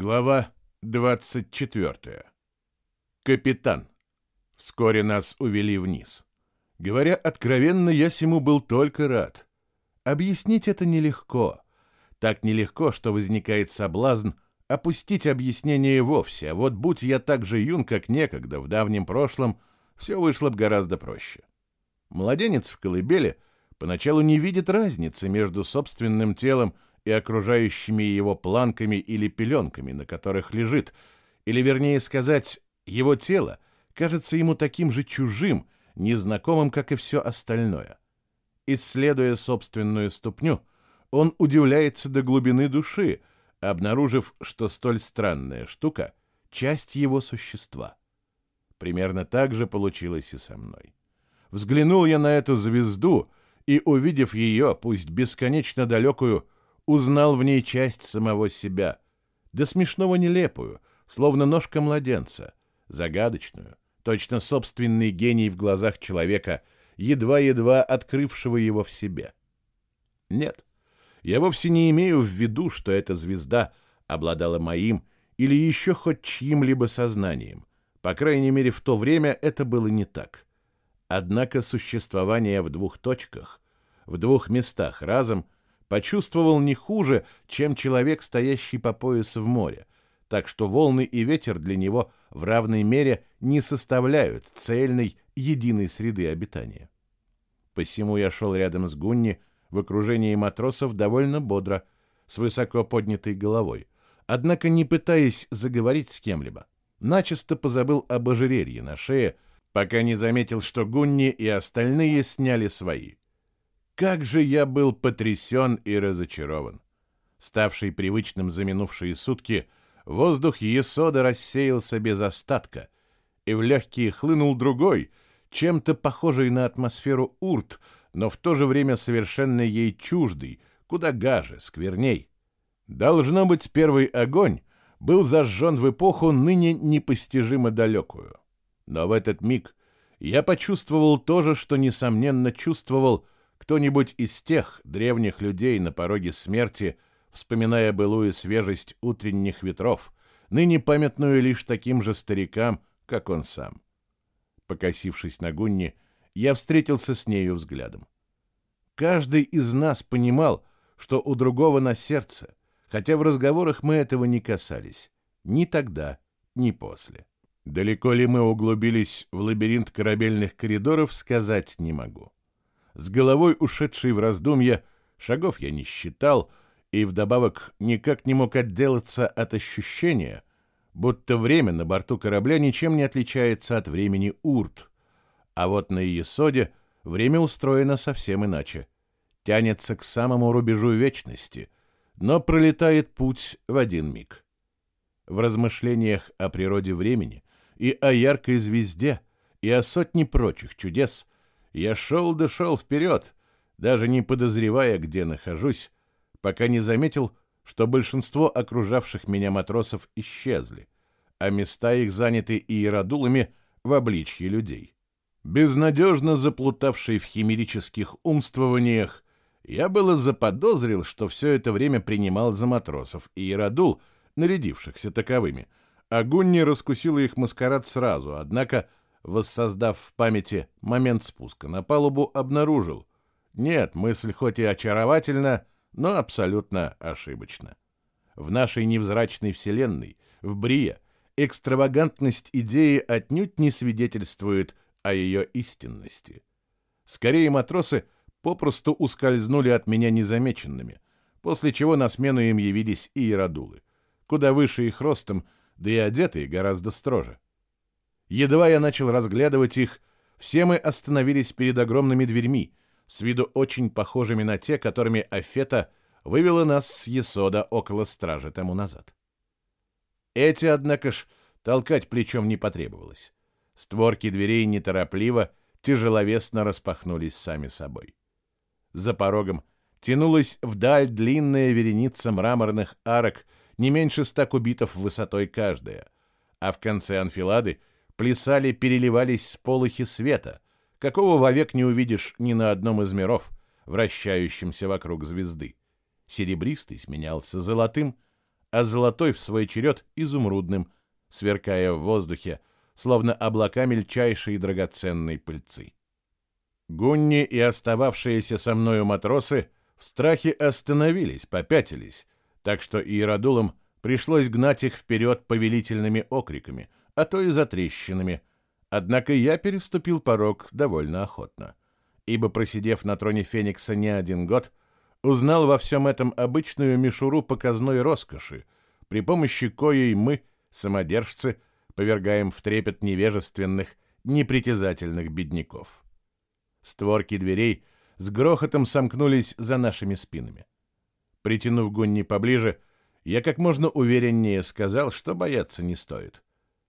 Глава 24. Капитан. Вскоре нас увели вниз. Говоря откровенно, я сему был только рад. Объяснить это нелегко. Так нелегко, что возникает соблазн опустить объяснение вовсе, а вот будь я так же юн, как некогда, в давнем прошлом, все вышло бы гораздо проще. Младенец в колыбели поначалу не видит разницы между собственным телом и и окружающими его планками или пеленками, на которых лежит, или, вернее сказать, его тело кажется ему таким же чужим, незнакомым, как и все остальное. Исследуя собственную ступню, он удивляется до глубины души, обнаружив, что столь странная штука — часть его существа. Примерно так же получилось и со мной. Взглянул я на эту звезду и, увидев ее, пусть бесконечно далекую, узнал в ней часть самого себя, до смешного нелепую, словно ножка младенца, загадочную, точно собственный гений в глазах человека, едва-едва открывшего его в себе. Нет, я вовсе не имею в виду, что эта звезда обладала моим или еще хоть чьим-либо сознанием. По крайней мере, в то время это было не так. Однако существование в двух точках, в двух местах разом — почувствовал не хуже, чем человек, стоящий по пояс в море, так что волны и ветер для него в равной мере не составляют цельной единой среды обитания. Посему я шел рядом с Гунни в окружении матросов довольно бодро, с высоко поднятой головой, однако не пытаясь заговорить с кем-либо. Начисто позабыл об ожерелье на шее, пока не заметил, что Гунни и остальные сняли свои. Как же я был потрясен и разочарован. Ставший привычным за минувшие сутки, воздух Есода рассеялся без остатка, и в легкие хлынул другой, чем-то похожий на атмосферу урт, но в то же время совершенно ей чуждый, куда гаже, скверней. Должно быть, первый огонь был зажжен в эпоху ныне непостижимо далекую. Но в этот миг я почувствовал то же, что, несомненно, чувствовал — кто-нибудь из тех древних людей на пороге смерти, вспоминая былую свежесть утренних ветров, ныне памятную лишь таким же старикам, как он сам. Покосившись на Гунни, я встретился с нею взглядом. Каждый из нас понимал, что у другого на сердце, хотя в разговорах мы этого не касались, ни тогда, ни после. Далеко ли мы углубились в лабиринт корабельных коридоров, сказать не могу. С головой ушедшей в раздумья, шагов я не считал и вдобавок никак не мог отделаться от ощущения, будто время на борту корабля ничем не отличается от времени Урт. А вот на Иесоде время устроено совсем иначе. Тянется к самому рубежу вечности, но пролетает путь в один миг. В размышлениях о природе времени и о яркой звезде, и о сотне прочих чудес я шел да шел вперед, даже не подозревая, где нахожусь, пока не заметил, что большинство окружавших меня матросов исчезли, а места их заняты иеродулами в обличье людей. Безнадежно заплутавший в химерических умствованиях, я было заподозрил, что все это время принимал за матросов иеродул, нарядившихся таковыми, а Гунни раскусила их маскарад сразу, однако воссоздав в памяти момент спуска на палубу, обнаружил. Нет, мысль хоть и очаровательна, но абсолютно ошибочна. В нашей невзрачной вселенной, в Брия, экстравагантность идеи отнюдь не свидетельствует о ее истинности. Скорее, матросы попросту ускользнули от меня незамеченными, после чего на смену им явились иеродулы, куда выше их ростом, да и одетые гораздо строже. Едва я начал разглядывать их, все мы остановились перед огромными дверьми, с виду очень похожими на те, которыми Афета вывела нас с Есода около стражи тому назад. Эти, однако ж, толкать плечом не потребовалось. Створки дверей неторопливо, тяжеловесно распахнулись сами собой. За порогом тянулась вдаль длинная вереница мраморных арок, не меньше ста кубитов высотой каждая, а в конце анфилады плясали, переливались сполохи света, какого вовек не увидишь ни на одном из миров, вращающемся вокруг звезды. Серебристый сменялся золотым, а золотой в свой черед изумрудным, сверкая в воздухе, словно облака мельчайшей драгоценной пыльцы. Гунни и остававшиеся со мною матросы в страхе остановились, попятились, так что иеродулам пришлось гнать их вперед повелительными окриками, а то и затрещинами. Однако я переступил порог довольно охотно, ибо, просидев на троне Феникса не один год, узнал во всем этом обычную мишуру показной роскоши, при помощи коей мы, самодержцы, повергаем в трепет невежественных, непритязательных бедняков. Створки дверей с грохотом сомкнулись за нашими спинами. Притянув Гунни поближе, я как можно увереннее сказал, что бояться не стоит.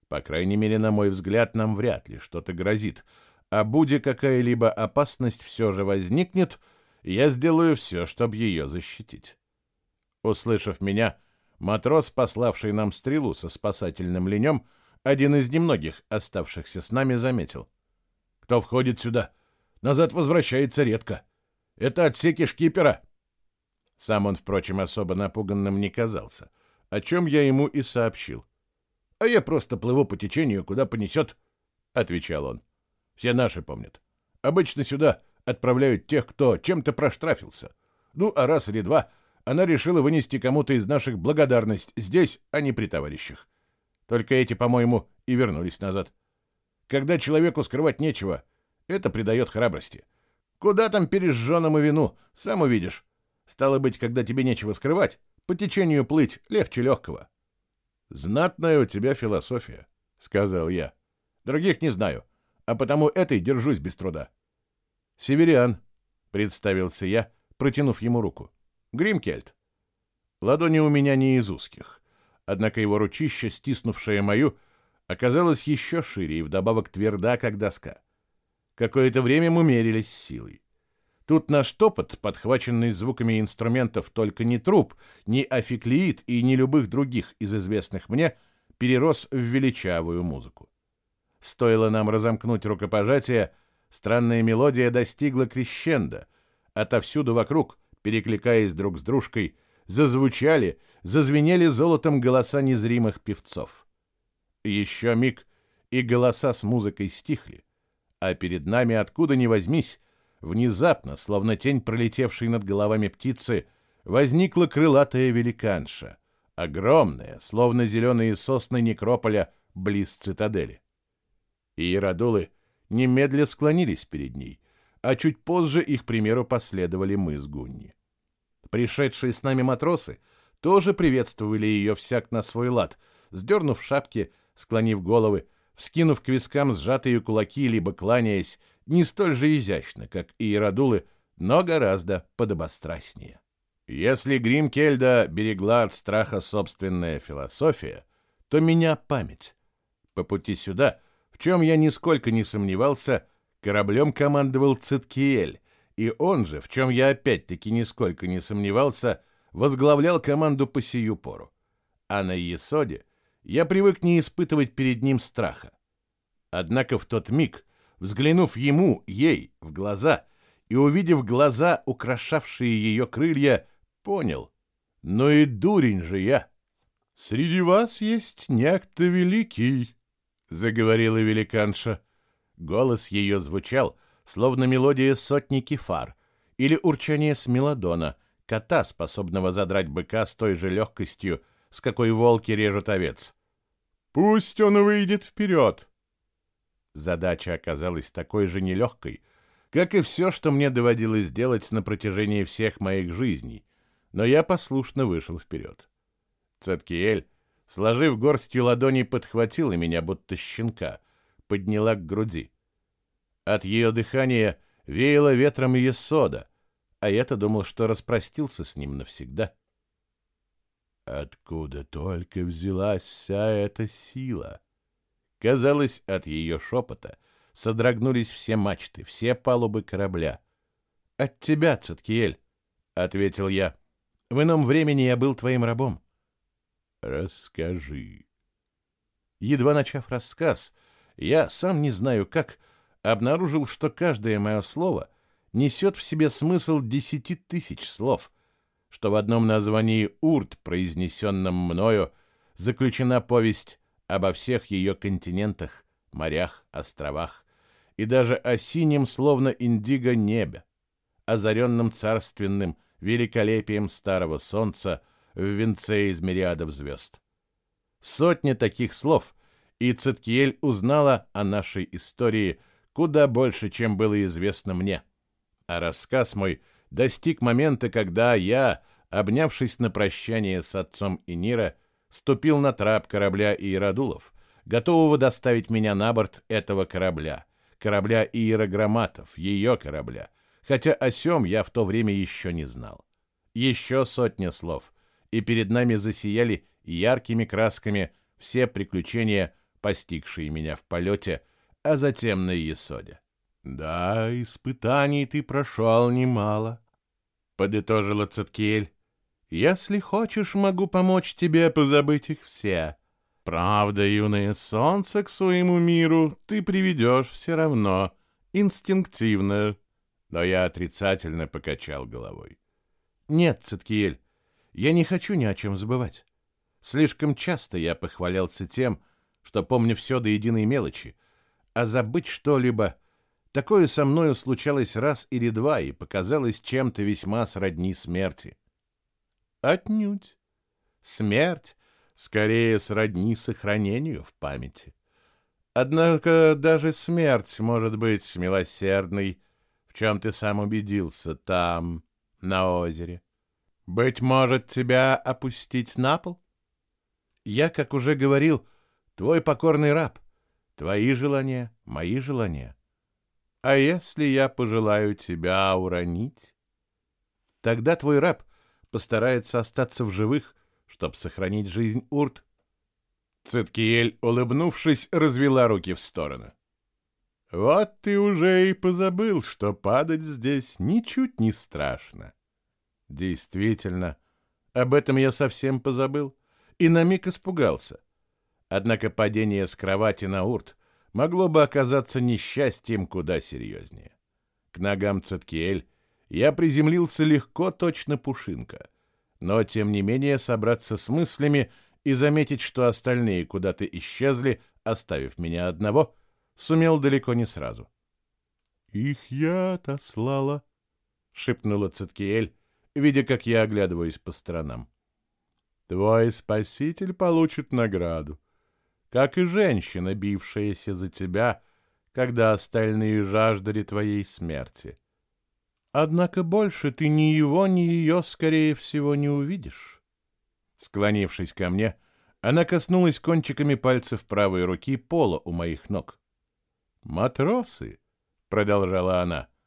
По крайней мере, на мой взгляд, нам вряд ли что-то грозит, а будь какая-либо опасность все же возникнет, я сделаю все, чтобы ее защитить. Услышав меня, матрос, пославший нам стрелу со спасательным ленем, один из немногих оставшихся с нами, заметил. «Кто входит сюда? Назад возвращается редко. Это отсеки шкипера». Сам он, впрочем, особо напуганным не казался, о чем я ему и сообщил. «А я просто плыву по течению, куда понесет», — отвечал он. «Все наши помнят. Обычно сюда отправляют тех, кто чем-то проштрафился. Ну, а раз или два она решила вынести кому-то из наших благодарность здесь, а не при товарищах. Только эти, по-моему, и вернулись назад. Когда человеку скрывать нечего, это придает храбрости. Куда там пережженному вину, сам увидишь. Стало быть, когда тебе нечего скрывать, по течению плыть легче легкого. «Знатная у тебя философия», — сказал я. «Других не знаю, а потому этой держусь без труда». «Северян», — представился я, протянув ему руку. «Гримкельт». Ладони у меня не из узких, однако его ручище, стиснувшее мою, оказалось еще шире и вдобавок тверда, как доска. Какое-то время мы мерились силой. Тут наш топот, подхваченный звуками инструментов только не труб, ни афиклеит и ни любых других из известных мне, перерос в величавую музыку. Стоило нам разомкнуть рукопожатие, странная мелодия достигла крещенда. Отовсюду вокруг, перекликаясь друг с дружкой, зазвучали, зазвенели золотом голоса незримых певцов. Еще миг, и голоса с музыкой стихли, а перед нами, откуда ни возьмись, Внезапно, словно тень, пролетевшей над головами птицы, возникла крылатая великанша, огромная, словно зеленые сосны некрополя близ цитадели. Иеродулы немедля склонились перед ней, а чуть позже их примеру последовали мы с Гунни. Пришедшие с нами матросы тоже приветствовали ее всяк на свой лад, сдернув шапки, склонив головы, вскинув к вискам сжатые кулаки, либо кланяясь, не столь же изящно, как иеродулы, но гораздо подобострастнее. Если Гримкельда берегла от страха собственная философия, то меня память. По пути сюда, в чем я нисколько не сомневался, кораблем командовал Циткиэль, и он же, в чем я опять-таки нисколько не сомневался, возглавлял команду по сию пору. А на Есоде я привык не испытывать перед ним страха. Однако в тот миг, взглянув ему, ей, в глаза и увидев глаза, украшавшие ее крылья, понял. Ну и дурень же я. «Среди вас есть некто великий», — заговорила великанша. Голос ее звучал, словно мелодия сотни кефар или урчание смелодона, кота, способного задрать быка с той же легкостью, с какой волки режут овец. «Пусть он выйдет вперед!» Задача оказалась такой же нелегкой, как и все, что мне доводилось делать на протяжении всех моих жизней, но я послушно вышел вперед. Цеткиэль, сложив горстью ладоней, подхватила меня, будто щенка, подняла к груди. От ее дыхания веяло ветром ее сода, а я-то думал, что распростился с ним навсегда. Откуда только взялась вся эта сила? Казалось, от ее шепота содрогнулись все мачты, все палубы корабля. «От тебя, Циткиэль», — ответил я. «В ином времени я был твоим рабом». «Расскажи». Едва начав рассказ, я, сам не знаю как, обнаружил, что каждое мое слово несет в себе смысл десяти тысяч слов. что в одном названии «Урт», произнесенном мною, заключена повесть обо всех ее континентах, морях, островах и даже о синем, словно индиго, небе, озаренном царственным великолепием старого солнца в венце из мириадов звезд. Сотни таких слов, и Циткиель узнала о нашей истории куда больше, чем было известно мне. А рассказ мой достиг момента, когда я, обнявшись на прощание с отцом и Нира, ступил на трап корабля Иеродулов, готового доставить меня на борт этого корабля, корабля Иерограмматов, ее корабля, хотя о сем я в то время еще не знал. Еще сотня слов, и перед нами засияли яркими красками все приключения, постигшие меня в полете, а затем на Есоде. «Да, испытаний ты прошел немало», — подытожила Цеткиэль. «Если хочешь, могу помочь тебе позабыть их все. Правда, юное солнце к своему миру ты приведешь все равно, инстинктивно». Но я отрицательно покачал головой. «Нет, Циткиэль, я не хочу ни о чем забывать. Слишком часто я похвалялся тем, что помню все до единой мелочи, а забыть что-либо... Такое со мною случалось раз или два и показалось чем-то весьма сродни смерти. Отнюдь. Смерть скорее сродни сохранению в памяти. Однако даже смерть может быть милосердной, в чем ты сам убедился там, на озере. Быть может, тебя опустить на пол? Я, как уже говорил, твой покорный раб. Твои желания, мои желания. А если я пожелаю тебя уронить? Тогда твой раб постарается остаться в живых, чтобы сохранить жизнь Урт. Циткиель, улыбнувшись, развела руки в стороны. Вот ты уже и позабыл, что падать здесь ничуть не страшно. Действительно, об этом я совсем позабыл и на миг испугался. Однако падение с кровати на урт могло бы оказаться несчастьем куда серьезнее. К ногам Цеткиэль я приземлился легко, точно пушинка. Но, тем не менее, собраться с мыслями и заметить, что остальные куда-то исчезли, оставив меня одного, сумел далеко не сразу. «Их я отослала», — шепнула Циткиэль, видя, как я оглядываюсь по сторонам. «Твой спаситель получит награду, как и женщина, бившаяся за тебя, когда остальные жаждали твоей смерти. Однако больше ты ни его, ни ее, скорее всего, не увидишь». Склонившись ко мне, она коснулась кончиками пальцев правой руки пола у моих ног. «Матросы», — продолжала она, —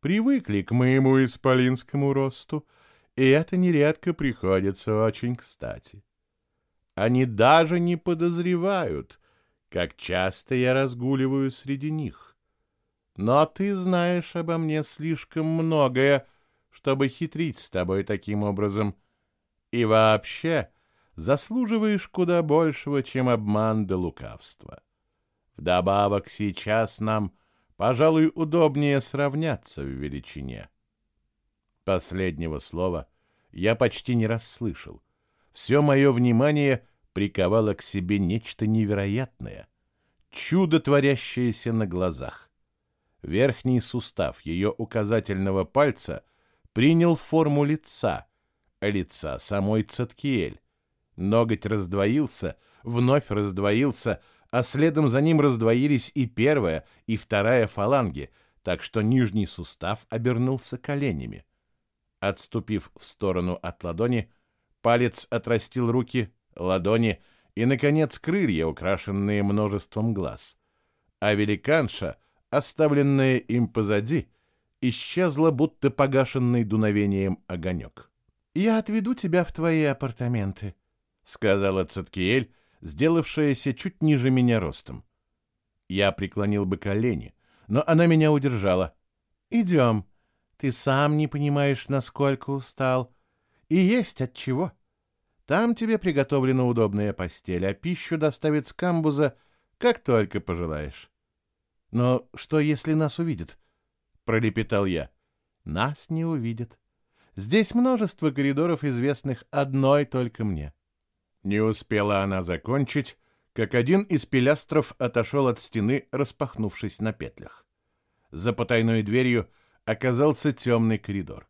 привыкли к моему исполинскому росту, и это нередко приходится очень кстати. Они даже не подозревают, как часто я разгуливаю среди них. Но ты знаешь обо мне слишком многое, чтобы хитрить с тобой таким образом. И вообще заслуживаешь куда большего, чем обман да лукавство. Вдобавок сейчас нам — Пожалуй, удобнее сравняться в величине. Последнего слова я почти не расслышал. Все мое внимание приковало к себе нечто невероятное, чудо, творящееся на глазах. Верхний сустав ее указательного пальца принял форму лица, лица самой Цаткиэль. Ноготь раздвоился, вновь раздвоился, а следом за ним раздвоились и первая, и вторая фаланги, так что нижний сустав обернулся коленями. Отступив в сторону от ладони, палец отрастил руки, ладони и, наконец, крылья, украшенные множеством глаз. А великанша, оставленная им позади, исчезла, будто погашенный дуновением огонек. «Я отведу тебя в твои апартаменты», — сказала Цеткиэль, сделавшаяся чуть ниже меня ростом. Я преклонил бы колени, но она меня удержала. «Идем. Ты сам не понимаешь, насколько устал. И есть от чего. Там тебе приготовлена удобная постель, а пищу доставит с камбуза, как только пожелаешь». «Но что, если нас увидят?» — пролепетал я. «Нас не увидят. Здесь множество коридоров, известных одной только мне». Не успела она закончить, как один из пилястров отошел от стены, распахнувшись на петлях. За потайной дверью оказался темный коридор.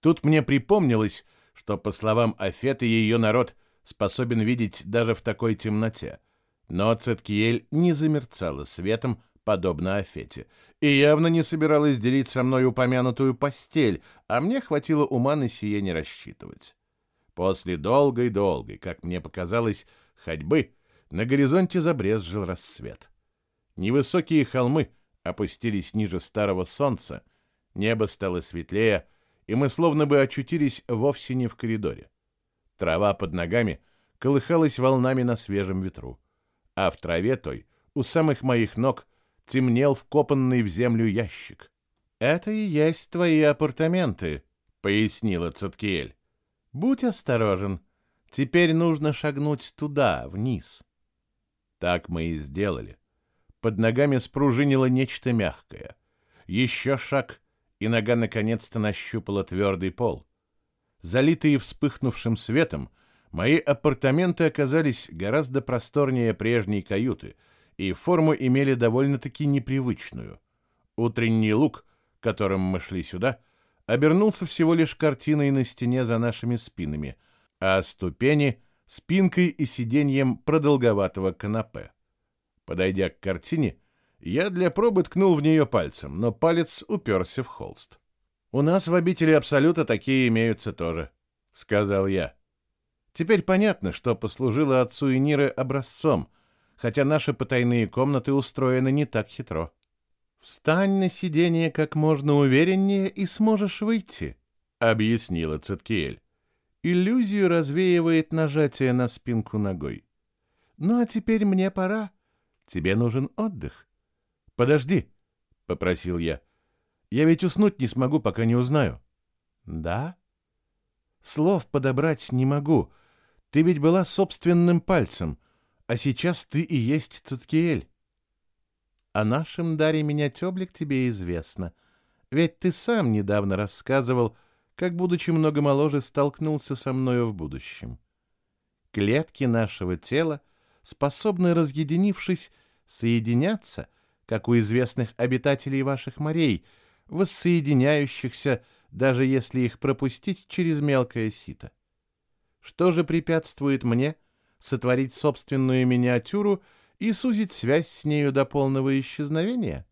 Тут мне припомнилось, что, по словам Афеты, ее народ способен видеть даже в такой темноте. Но Цеткиель не замерцала светом, подобно Афете, и явно не собиралась делить со мной упомянутую постель, а мне хватило ума на сие не рассчитывать. После долгой-долгой, как мне показалось, ходьбы на горизонте забрезжил рассвет. Невысокие холмы опустились ниже старого солнца, небо стало светлее, и мы словно бы очутились вовсе не в коридоре. Трава под ногами колыхалась волнами на свежем ветру, а в траве той, у самых моих ног, темнел вкопанный в землю ящик. «Это и есть твои апартаменты», — пояснила Цуткиэль. «Будь осторожен. Теперь нужно шагнуть туда, вниз». Так мы и сделали. Под ногами спружинило нечто мягкое. Еще шаг, и нога наконец-то нащупала твердый пол. Залитые вспыхнувшим светом, мои апартаменты оказались гораздо просторнее прежней каюты и форму имели довольно-таки непривычную. Утренний лук, которым мы шли сюда, обернулся всего лишь картиной на стене за нашими спинами, а ступени — спинкой и сиденьем продолговатого канапе. Подойдя к картине, я для пробы ткнул в нее пальцем, но палец уперся в холст. «У нас в обители Абсолюта такие имеются тоже», — сказал я. Теперь понятно, что послужило отцу и образцом, хотя наши потайные комнаты устроены не так хитро. «Встань на сиденье как можно увереннее и сможешь выйти», — объяснила Циткиэль. Иллюзию развеивает нажатие на спинку ногой. «Ну а теперь мне пора. Тебе нужен отдых». «Подожди», — попросил я. «Я ведь уснуть не смогу, пока не узнаю». «Да?» «Слов подобрать не могу. Ты ведь была собственным пальцем, а сейчас ты и есть Циткиэль». «О нашем даре миниатюблик тебе известно. Ведь ты сам недавно рассказывал, как, будучи много моложе, столкнулся со мною в будущем. Клетки нашего тела способны, разъединившись, соединяться — как у известных обитателей ваших морей, воссоединяющихся, даже если их пропустить через мелкое сито. Что же препятствует мне сотворить собственную миниатюру и сузить связь с нею до полного исчезновения?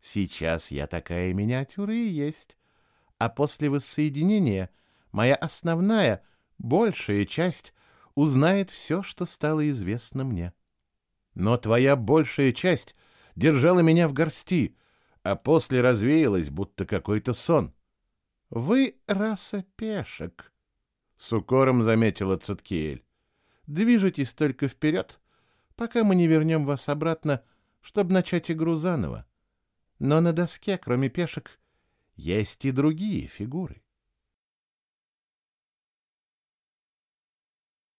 Сейчас я такая миниатюра и есть, а после воссоединения моя основная, большая часть узнает все, что стало известно мне. Но твоя большая часть держала меня в горсти, а после развеялась, будто какой-то сон. — Вы раса пешек, — с укором заметила Цеткиэль. — Движетесь только вперед, пока мы не вернем вас обратно, чтобы начать игру заново. Но на доске, кроме пешек, есть и другие фигуры.